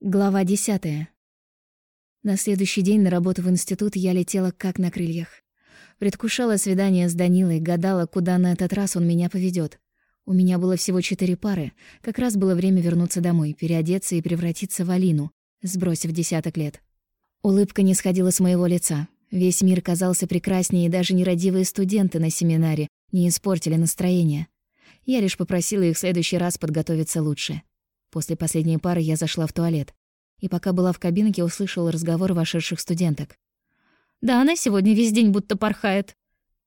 Глава десятая. На следующий день на работу в институт я летела как на крыльях. Предвкушала свидание с Данилой, гадала, куда на этот раз он меня поведет. У меня было всего четыре пары. Как раз было время вернуться домой, переодеться и превратиться в Алину, сбросив десяток лет. Улыбка не сходила с моего лица. Весь мир казался прекраснее, и даже нерадивые студенты на семинаре не испортили настроение. Я лишь попросила их в следующий раз подготовиться лучше. После последней пары я зашла в туалет. И пока была в кабинке, услышала разговор вошедших студенток. «Да, она сегодня весь день будто порхает».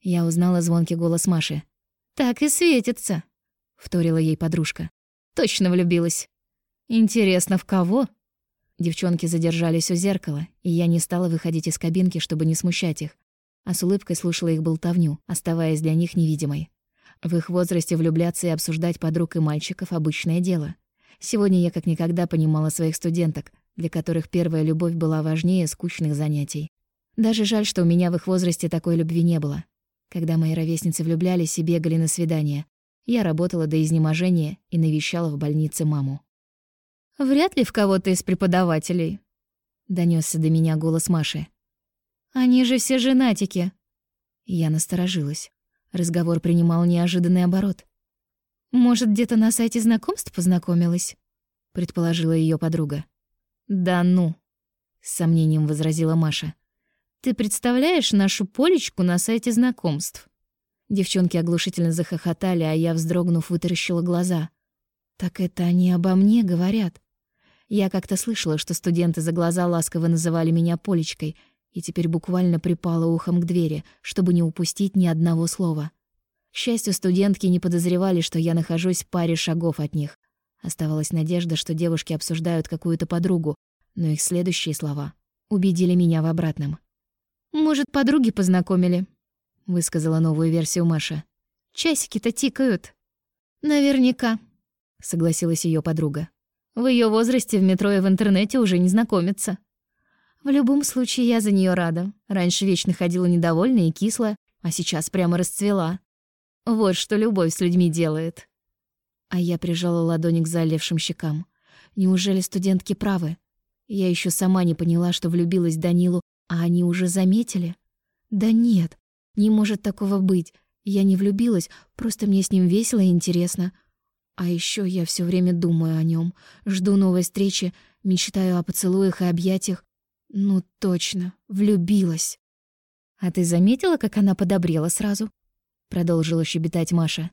Я узнала звонкий голос Маши. «Так и светится», — вторила ей подружка. «Точно влюбилась». «Интересно, в кого?» Девчонки задержались у зеркала, и я не стала выходить из кабинки, чтобы не смущать их, а с улыбкой слушала их болтовню, оставаясь для них невидимой. В их возрасте влюбляться и обсуждать подруг и мальчиков — обычное дело. Сегодня я как никогда понимала своих студенток, для которых первая любовь была важнее скучных занятий. Даже жаль, что у меня в их возрасте такой любви не было. Когда мои ровесницы влюблялись и бегали на свидания, я работала до изнеможения и навещала в больнице маму. «Вряд ли в кого-то из преподавателей», — донесся до меня голос Маши. «Они же все женатики». Я насторожилась. Разговор принимал неожиданный оборот. «Может, где-то на сайте знакомств познакомилась?» — предположила ее подруга. «Да ну!» — с сомнением возразила Маша. «Ты представляешь нашу Полечку на сайте знакомств?» Девчонки оглушительно захохотали, а я, вздрогнув, вытаращила глаза. «Так это они обо мне говорят?» Я как-то слышала, что студенты за глаза ласково называли меня Полечкой, и теперь буквально припала ухом к двери, чтобы не упустить ни одного слова. К счастью, студентки не подозревали, что я нахожусь в паре шагов от них. Оставалась надежда, что девушки обсуждают какую-то подругу, но их следующие слова убедили меня в обратном. «Может, подруги познакомили?» — высказала новую версию Маша. «Часики-то тикают». «Наверняка», — согласилась ее подруга. «В ее возрасте в метро и в интернете уже не знакомятся». В любом случае, я за нее рада. Раньше вечно ходила недовольная и кислая, а сейчас прямо расцвела. Вот что любовь с людьми делает. А я прижала ладони к залевшим щекам. Неужели студентки правы? Я еще сама не поняла, что влюбилась Данилу, а они уже заметили? Да нет, не может такого быть. Я не влюбилась, просто мне с ним весело и интересно. А еще я все время думаю о нем, жду новой встречи, мечтаю о поцелуях и объятиях. Ну точно, влюбилась. А ты заметила, как она подобрела сразу? Продолжила щебетать Маша.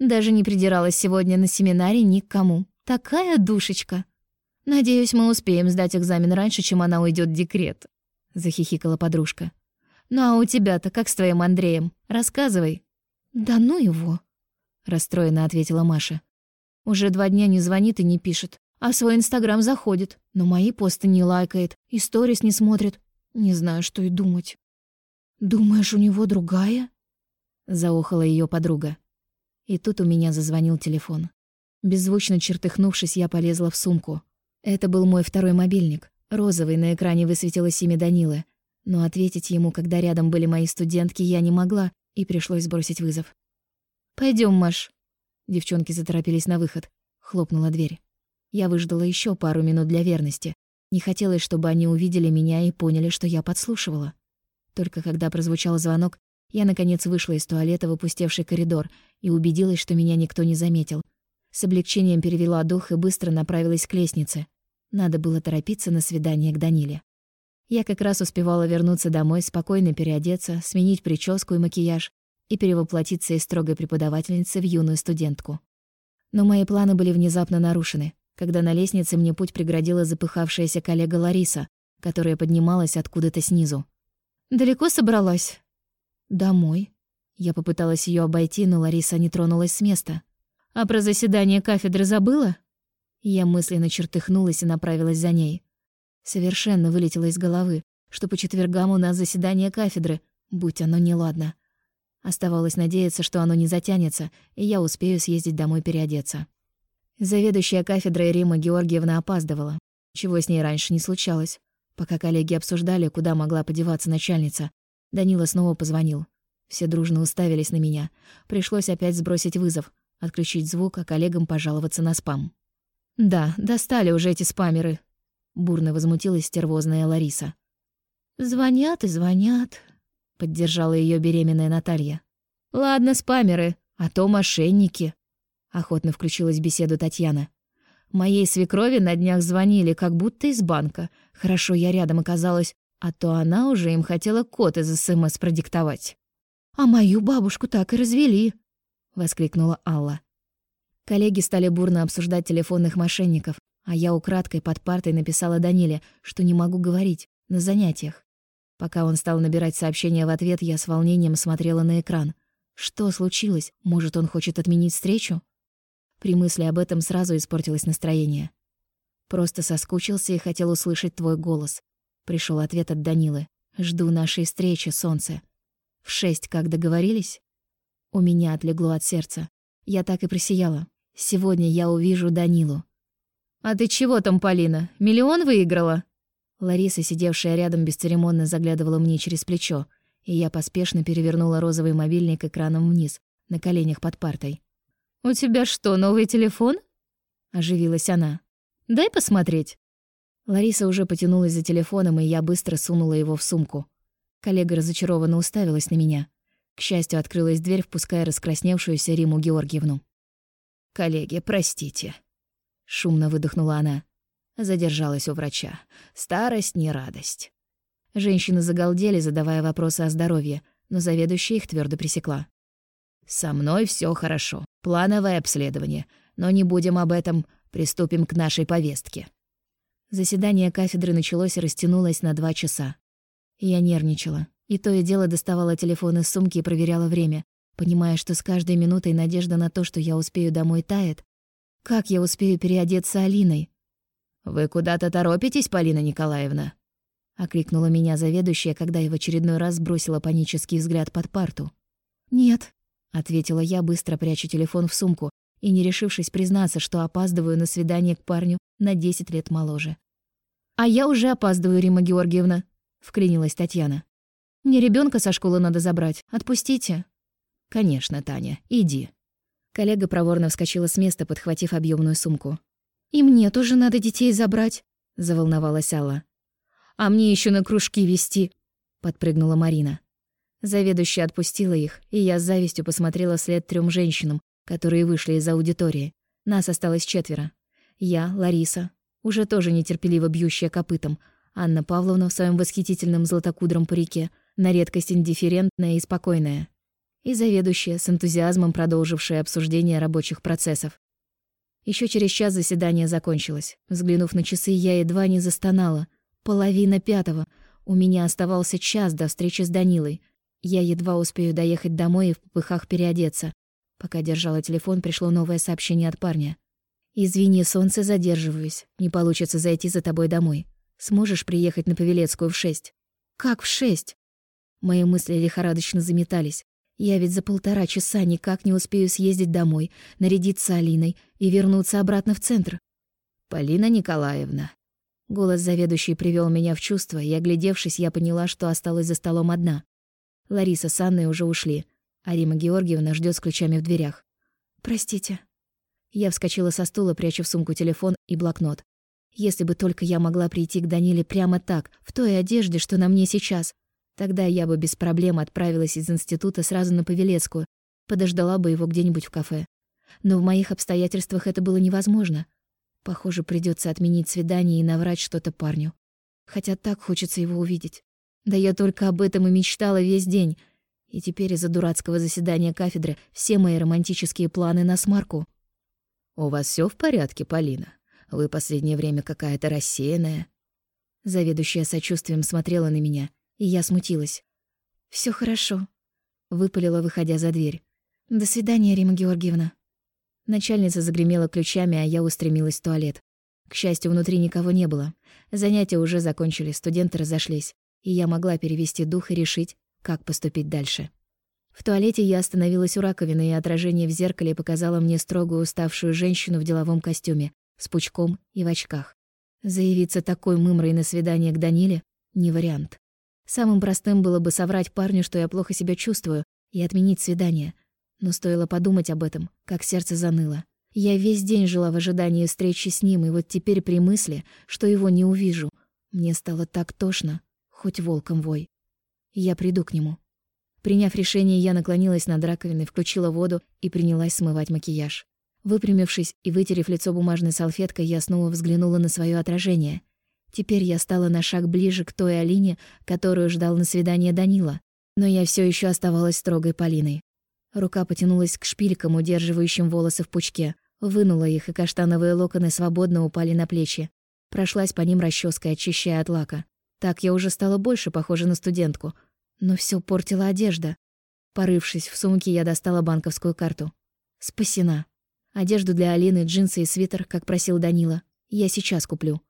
Даже не придиралась сегодня на семинаре ни к кому. Такая душечка. Надеюсь, мы успеем сдать экзамен раньше, чем она уйдет в декрет, захихикала подружка. Ну а у тебя-то как с твоим Андреем? Рассказывай. Да ну его, расстроенно ответила Маша. Уже два дня не звонит и не пишет, а в свой Инстаграм заходит, но мои посты не лайкает, и сторис не смотрит. Не знаю, что и думать. Думаешь, у него другая? Заохала ее подруга. И тут у меня зазвонил телефон. Беззвучно чертыхнувшись, я полезла в сумку. Это был мой второй мобильник. Розовый, на экране высветилось имя Данилы. Но ответить ему, когда рядом были мои студентки, я не могла, и пришлось сбросить вызов. Пойдем, Маш». Девчонки заторопились на выход. Хлопнула дверь. Я выждала еще пару минут для верности. Не хотелось, чтобы они увидели меня и поняли, что я подслушивала. Только когда прозвучал звонок, я, наконец, вышла из туалета в опустевший коридор и убедилась, что меня никто не заметил. С облегчением перевела дух и быстро направилась к лестнице. Надо было торопиться на свидание к Даниле. Я как раз успевала вернуться домой, спокойно переодеться, сменить прическу и макияж и перевоплотиться из строгой преподавательницы в юную студентку. Но мои планы были внезапно нарушены, когда на лестнице мне путь преградила запыхавшаяся коллега Лариса, которая поднималась откуда-то снизу. «Далеко собралась?» «Домой». Я попыталась ее обойти, но Лариса не тронулась с места. «А про заседание кафедры забыла?» Я мысленно чертыхнулась и направилась за ней. Совершенно вылетело из головы, что по четвергам у нас заседание кафедры, будь оно неладно. Оставалось надеяться, что оно не затянется, и я успею съездить домой переодеться. Заведующая кафедрой Рима Георгиевна опаздывала, чего с ней раньше не случалось. Пока коллеги обсуждали, куда могла подеваться начальница, Данила снова позвонил. Все дружно уставились на меня. Пришлось опять сбросить вызов, отключить звук, а коллегам пожаловаться на спам. «Да, достали уже эти спамеры», бурно возмутилась стервозная Лариса. Звонят и звонят, поддержала ее беременная Наталья. Ладно, спамеры, а то мошенники. Охотно включилась в беседу Татьяна. Моей свекрови на днях звонили, как будто из банка. Хорошо, я рядом оказалась, а то она уже им хотела код из СМС продиктовать. «А мою бабушку так и развели», — воскликнула Алла. Коллеги стали бурно обсуждать телефонных мошенников, а я украдкой под партой написала Даниле, что не могу говорить, на занятиях. Пока он стал набирать сообщения в ответ, я с волнением смотрела на экран. Что случилось? Может, он хочет отменить встречу? При мысли об этом сразу испортилось настроение. Просто соскучился и хотел услышать твой голос. Пришел ответ от Данилы. Жду нашей встречи, солнце. В шесть, как договорились? У меня отлегло от сердца. Я так и просияла. Сегодня я увижу Данилу. «А ты чего там, Полина? Миллион выиграла?» Лариса, сидевшая рядом, бесцеремонно заглядывала мне через плечо, и я поспешно перевернула розовый мобильник экраном вниз, на коленях под партой. «У тебя что, новый телефон?» — оживилась она. «Дай посмотреть». Лариса уже потянулась за телефоном, и я быстро сунула его в сумку. Коллега разочарованно уставилась на меня. К счастью, открылась дверь, впуская раскрасневшуюся Риму Георгиевну. «Коллеги, простите», — шумно выдохнула она. Задержалась у врача. Старость не радость. Женщины загалдели, задавая вопросы о здоровье, но заведующая их твердо пресекла. «Со мной все хорошо. Плановое обследование. Но не будем об этом. Приступим к нашей повестке». Заседание кафедры началось и растянулось на два часа. Я нервничала. И то и дело доставала телефон из сумки и проверяла время, понимая, что с каждой минутой надежда на то, что я успею домой, тает. Как я успею переодеться Алиной? «Вы куда-то торопитесь, Полина Николаевна?» — окликнула меня заведующая, когда я в очередной раз бросила панический взгляд под парту. «Нет», — ответила я, быстро пряча телефон в сумку и не решившись признаться, что опаздываю на свидание к парню на 10 лет моложе. «А я уже опаздываю, Рима Георгиевна», — вклинилась Татьяна. «Мне ребенка со школы надо забрать. Отпустите». «Конечно, Таня, иди». Коллега проворно вскочила с места, подхватив объемную сумку. «И мне тоже надо детей забрать», — заволновалась Алла. «А мне еще на кружки вести», — подпрыгнула Марина. Заведующая отпустила их, и я с завистью посмотрела вслед трем женщинам, которые вышли из аудитории. Нас осталось четверо. Я, Лариса, уже тоже нетерпеливо бьющая копытом, Анна Павловна в своем восхитительном златокудром парике, на редкость индифферентная и спокойная. И заведующая, с энтузиазмом продолжившая обсуждение рабочих процессов. Еще через час заседание закончилось. Взглянув на часы, я едва не застонала. Половина пятого. У меня оставался час до встречи с Данилой. Я едва успею доехать домой и в попыхах переодеться. Пока держала телефон, пришло новое сообщение от парня. «Извини, солнце, задерживаюсь. Не получится зайти за тобой домой. Сможешь приехать на Павелецкую в шесть?» «Как в шесть?» Мои мысли лихорадочно заметались. Я ведь за полтора часа никак не успею съездить домой, нарядиться Алиной и вернуться обратно в центр. «Полина Николаевна». Голос заведующей привел меня в чувство, и, оглядевшись, я поняла, что осталась за столом одна. Лариса с Анной уже ушли, а Рима Георгиевна ждет с ключами в дверях. «Простите». Я вскочила со стула, пряча в сумку телефон и блокнот. Если бы только я могла прийти к Даниле прямо так, в той одежде, что на мне сейчас, Тогда я бы без проблем отправилась из института сразу на Павелецкую, подождала бы его где-нибудь в кафе. Но в моих обстоятельствах это было невозможно. Похоже, придется отменить свидание и наврать что-то парню. Хотя так хочется его увидеть. Да я только об этом и мечтала весь день. И теперь из-за дурацкого заседания кафедры все мои романтические планы на смарку. «У вас все в порядке, Полина? Вы последнее время какая-то рассеянная». Заведующая сочувствием смотрела на меня — и я смутилась. Все хорошо», — выпалила, выходя за дверь. «До свидания, Рима Георгиевна». Начальница загремела ключами, а я устремилась в туалет. К счастью, внутри никого не было. Занятия уже закончились, студенты разошлись, и я могла перевести дух и решить, как поступить дальше. В туалете я остановилась у раковины, и отражение в зеркале показало мне строгую уставшую женщину в деловом костюме, с пучком и в очках. Заявиться такой мымрой на свидание к Даниле — не вариант. Самым простым было бы соврать парню, что я плохо себя чувствую, и отменить свидание. Но стоило подумать об этом, как сердце заныло. Я весь день жила в ожидании встречи с ним, и вот теперь при мысли, что его не увижу, мне стало так тошно, хоть волком вой. Я приду к нему. Приняв решение, я наклонилась над раковиной, включила воду и принялась смывать макияж. Выпрямившись и вытерев лицо бумажной салфеткой, я снова взглянула на свое отражение. Теперь я стала на шаг ближе к той Алине, которую ждал на свидание Данила. Но я все еще оставалась строгой Полиной. Рука потянулась к шпилькам, удерживающим волосы в пучке. Вынула их, и каштановые локоны свободно упали на плечи. Прошлась по ним расческой, очищая от лака. Так я уже стала больше похожа на студентку. Но все портила одежда. Порывшись в сумке, я достала банковскую карту. Спасена. Одежду для Алины, джинсы и свитер, как просил Данила. Я сейчас куплю.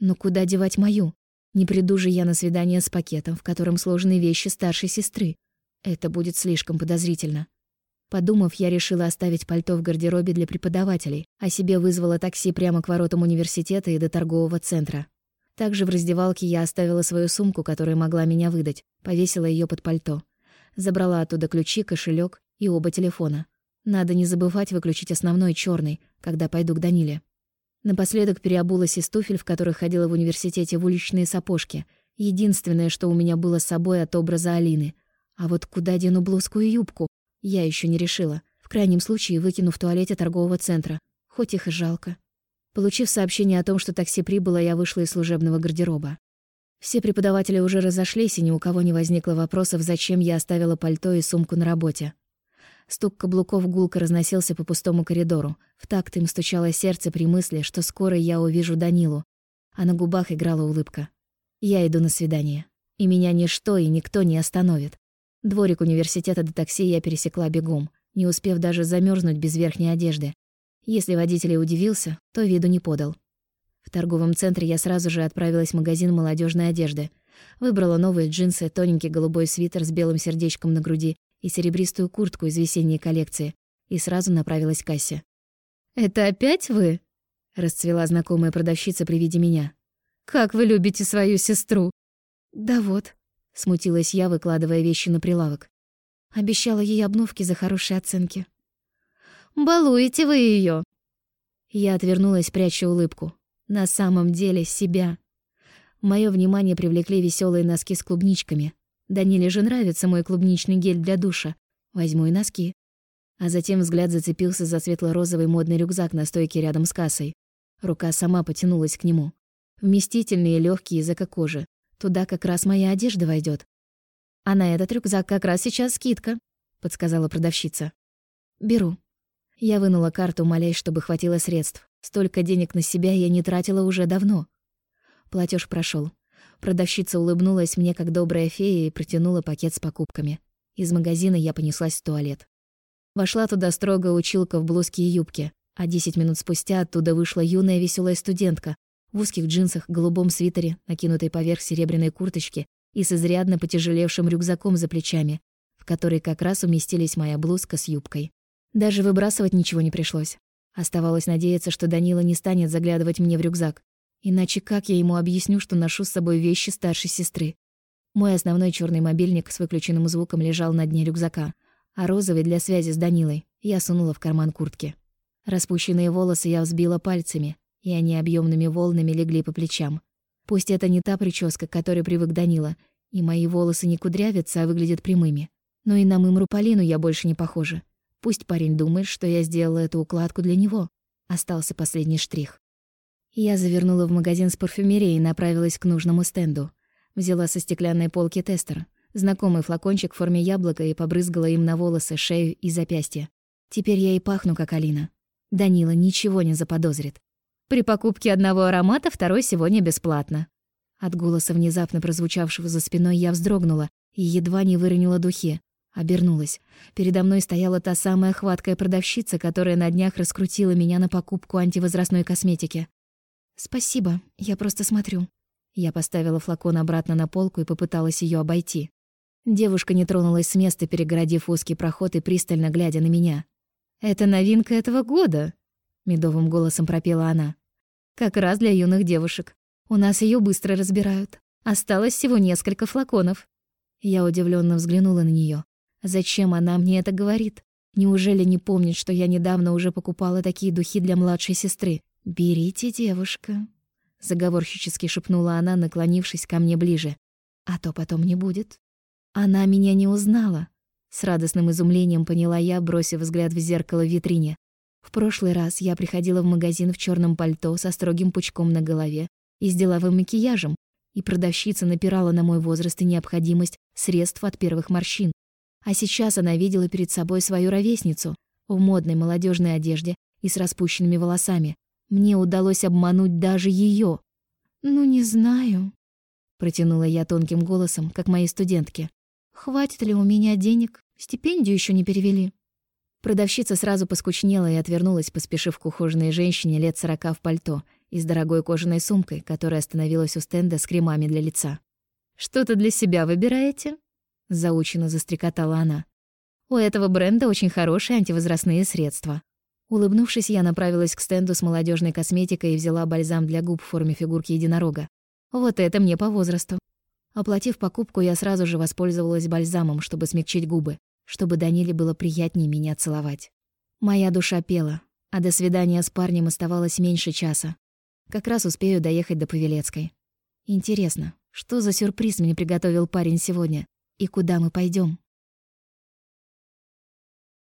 Но куда девать мою? Не приду же я на свидание с пакетом, в котором сложены вещи старшей сестры. Это будет слишком подозрительно. Подумав, я решила оставить пальто в гардеробе для преподавателей, а себе вызвала такси прямо к воротам университета и до торгового центра. Также в раздевалке я оставила свою сумку, которая могла меня выдать, повесила ее под пальто. Забрала оттуда ключи, кошелек и оба телефона. Надо не забывать выключить основной черный, когда пойду к Даниле. Напоследок переобулась из туфель, в которых ходила в университете, в уличные сапожки. Единственное, что у меня было с собой от образа Алины. А вот куда дену блузку и юбку, я еще не решила. В крайнем случае выкину в туалете торгового центра. Хоть их и жалко. Получив сообщение о том, что такси прибыло, я вышла из служебного гардероба. Все преподаватели уже разошлись, и ни у кого не возникло вопросов, зачем я оставила пальто и сумку на работе. Стук каблуков гулко разносился по пустому коридору. В такт им стучало сердце при мысли, что скоро я увижу Данилу. А на губах играла улыбка. Я иду на свидание. И меня ничто и никто не остановит. Дворик университета до такси я пересекла бегом, не успев даже замерзнуть без верхней одежды. Если водитель и удивился, то виду не подал. В торговом центре я сразу же отправилась в магазин молодежной одежды. Выбрала новые джинсы, тоненький голубой свитер с белым сердечком на груди и серебристую куртку из весенней коллекции и сразу направилась к кассе. «Это опять вы?» — расцвела знакомая продавщица при виде меня. «Как вы любите свою сестру!» «Да вот», — смутилась я, выкладывая вещи на прилавок. Обещала ей обновки за хорошие оценки. «Балуете вы ее. Я отвернулась, пряча улыбку. На самом деле себя. Моё внимание привлекли веселые носки с клубничками. Даниле же нравится мой клубничный гель для душа. Возьму и носки. А затем взгляд зацепился за светло-розовый модный рюкзак на стойке рядом с кассой. Рука сама потянулась к нему. Вместительный и лёгкий языка кожи. Туда как раз моя одежда войдет. А на этот рюкзак как раз сейчас скидка, подсказала продавщица. Беру. Я вынула карту, молясь, чтобы хватило средств. Столько денег на себя я не тратила уже давно. Платеж прошел. Продавщица улыбнулась мне, как добрая фея, и протянула пакет с покупками. Из магазина я понеслась в туалет. Вошла туда строгая училка в блузке и юбке, а десять минут спустя оттуда вышла юная веселая студентка в узких джинсах, голубом свитере, накинутой поверх серебряной курточки и с изрядно потяжелевшим рюкзаком за плечами, в который как раз уместились моя блузка с юбкой. Даже выбрасывать ничего не пришлось. Оставалось надеяться, что Данила не станет заглядывать мне в рюкзак. Иначе как я ему объясню, что ношу с собой вещи старшей сестры? Мой основной черный мобильник с выключенным звуком лежал на дне рюкзака, а розовый для связи с Данилой я сунула в карман куртки. Распущенные волосы я взбила пальцами, и они объемными волнами легли по плечам. Пусть это не та прическа, к которой привык Данила, и мои волосы не кудрявятся, а выглядят прямыми. Но и на мымру Полину я больше не похожа. Пусть парень думает, что я сделала эту укладку для него. Остался последний штрих. Я завернула в магазин с парфюмерией и направилась к нужному стенду. Взяла со стеклянной полки тестер, знакомый флакончик в форме яблока и побрызгала им на волосы, шею и запястье. Теперь я и пахну, как Алина. Данила ничего не заподозрит. При покупке одного аромата второй сегодня бесплатно. От голоса, внезапно прозвучавшего за спиной, я вздрогнула и едва не выронила духи. Обернулась. Передо мной стояла та самая хваткая продавщица, которая на днях раскрутила меня на покупку антивозрастной косметики. «Спасибо, я просто смотрю». Я поставила флакон обратно на полку и попыталась ее обойти. Девушка не тронулась с места, перегородив узкий проход и пристально глядя на меня. «Это новинка этого года», — медовым голосом пропела она. «Как раз для юных девушек. У нас ее быстро разбирают. Осталось всего несколько флаконов». Я удивленно взглянула на нее. Зачем она мне это говорит? Неужели не помнит, что я недавно уже покупала такие духи для младшей сестры? «Берите, девушка», — заговорщически шепнула она, наклонившись ко мне ближе. «А то потом не будет». Она меня не узнала. С радостным изумлением поняла я, бросив взгляд в зеркало в витрине. В прошлый раз я приходила в магазин в черном пальто со строгим пучком на голове и с деловым макияжем, и продавщица напирала на мой возраст и необходимость средств от первых морщин. А сейчас она видела перед собой свою ровесницу в модной молодежной одежде и с распущенными волосами. Мне удалось обмануть даже ее. «Ну, не знаю», — протянула я тонким голосом, как мои студентки. «Хватит ли у меня денег? Стипендию еще не перевели». Продавщица сразу поскучнела и отвернулась, поспешив к ухоженной женщине лет сорока в пальто и с дорогой кожаной сумкой, которая остановилась у стенда с кремами для лица. «Что-то для себя выбираете?» — заучено застрекотала она. «У этого бренда очень хорошие антивозрастные средства». Улыбнувшись, я направилась к стенду с молодежной косметикой и взяла бальзам для губ в форме фигурки единорога. Вот это мне по возрасту. Оплатив покупку, я сразу же воспользовалась бальзамом, чтобы смягчить губы, чтобы Даниле было приятнее меня целовать. Моя душа пела, а до свидания с парнем оставалось меньше часа. Как раз успею доехать до Павелецкой. Интересно, что за сюрприз мне приготовил парень сегодня и куда мы пойдем?